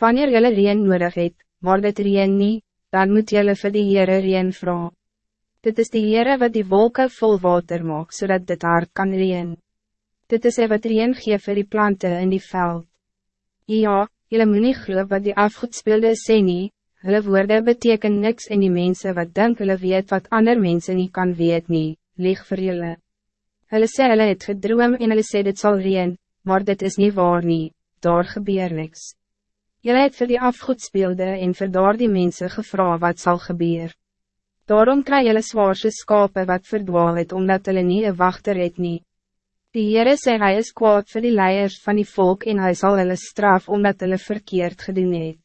Wanneer jylle reen nodig het, maar dit reen nie, dan moet jylle vir die Heere reen vragen. Dit is die Heere wat die wolken vol water maak, zodat dit hard kan reen. Dit is hy wat reen geef vir die planten in die veld. Ja, jylle moet nie geloof wat die afgoedspeelde sê nie, hulle woorde beteken niks en die mensen wat denk hulle weet wat ander mensen niet kan weet nie, lieg vir jylle. Hulle sê hulle het gedroom en hulle sê dit zal reen, maar dit is niet waar nie, daar gebeur niks. Julle het vir die afgoedspeelde en vir daar die mense gevra wat zal gebeuren. Daarom kry julle zwaarse skape wat verdwaal het, omdat hulle nie een wachter het nie. Die Heere sê hy is kwaad vir die leiers van die volk en hij zal hulle straf omdat hulle verkeerd gedoen het.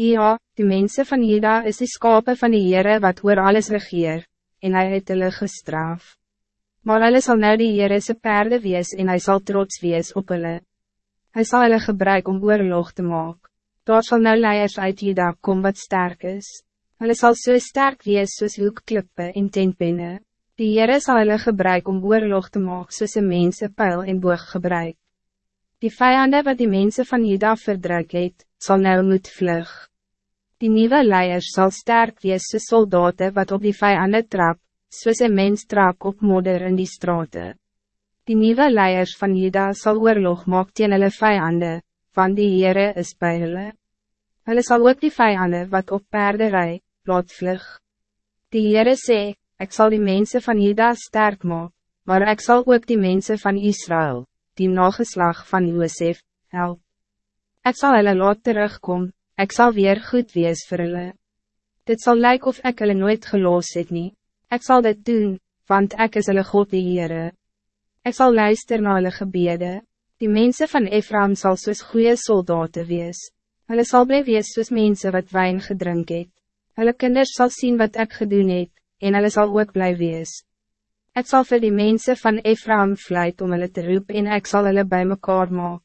Ja, die mensen van Juda is die skape van die Heere wat oor alles regeer, en hij het hulle gestraf. Maar hulle sal nou die Heere se perde wees en hij zal trots wees op hulle. Hy sal hulle gebruik om oorlog te maken. Daar sal nou leiers uit Juda kom wat sterk is. Hulle sal so sterk wees soos hoekklippe en tentpenne. Die Heere sal hulle gebruik om oorlog te maak soos een mense pijl en boog gebruik. Die vijanden wat die mensen van Juda verdruk het, sal nou moet vlug. Die nieuwe leiers zal sterk wees soos soldaten wat op die vijanden trap, soos een mens trap op modder in die straten. Die nieuwe leiers van Juda zal oorlog maak teen hulle vijanden, van die Heere is bij hulle. Hulle sal ook die vijanden wat op paarden rij, laat vlug. Die Heere sê, ik zal die mensen van Juda sterk maak, maar ik zal ook die mensen van Israël, die nageslag van Josef, help. Ik zal hulle laat terugkom, ik zal weer goed wees vir hulle. Dit zal lijken of ik hulle nooit geloos het nie. Ik zal dit doen, want ik is hulle God die Heere. Ik zal luisteren naar hulle gebede. Die mensen van Ephraim zal soos goede soldaten wees. Hulle sal bly wees soos mense wat wijn gedrink het. Hulle kinders sal zien wat ik gedoen het, en hulle sal ook bly wees. Ek sal vir die mensen van Ephraim vluit om hulle te roep en ek sal hulle by mekaar maak.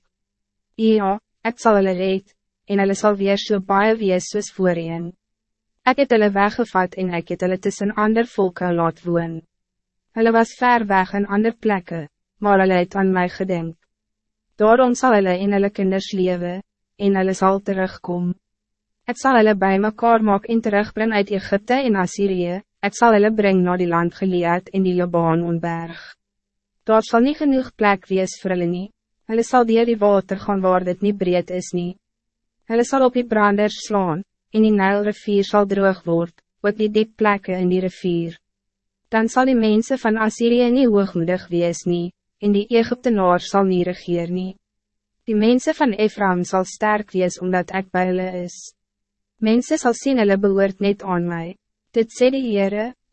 Ja, ek sal hulle red, en hulle sal weer so baie wees soos voorheen. Ek het hulle weggevat en ek het hulle tussen ander volke laat woon. Hulle was ver weg in ander plekken, maar hulle het aan mij gedenkt. Daarom zal hulle in hulle kinders lewe, en hulle sal terugkom. Ek sal hulle by mekaar maak en terugbring uit Egypte en Assyrië, ek sal hulle bring na die land geleerd in die Libanon onberg. Daar zal niet genoeg plek wees vir hulle nie, hulle sal dier die water gaan waar dit nie breed is nie. Hulle sal op die branders slaan, en die Nijlrivier sal droog word, ook die diep plekken in die rivier. Dan zal die mensen van Assyrië niet hoogmoedig wees nie, en die Egyptenaar zal niet regeer nie. Die mensen van Ephraim zal sterk wees omdat ik bij hulle is. Mensen zal zien hulle behoort net aan mij. Dit sê die Heere,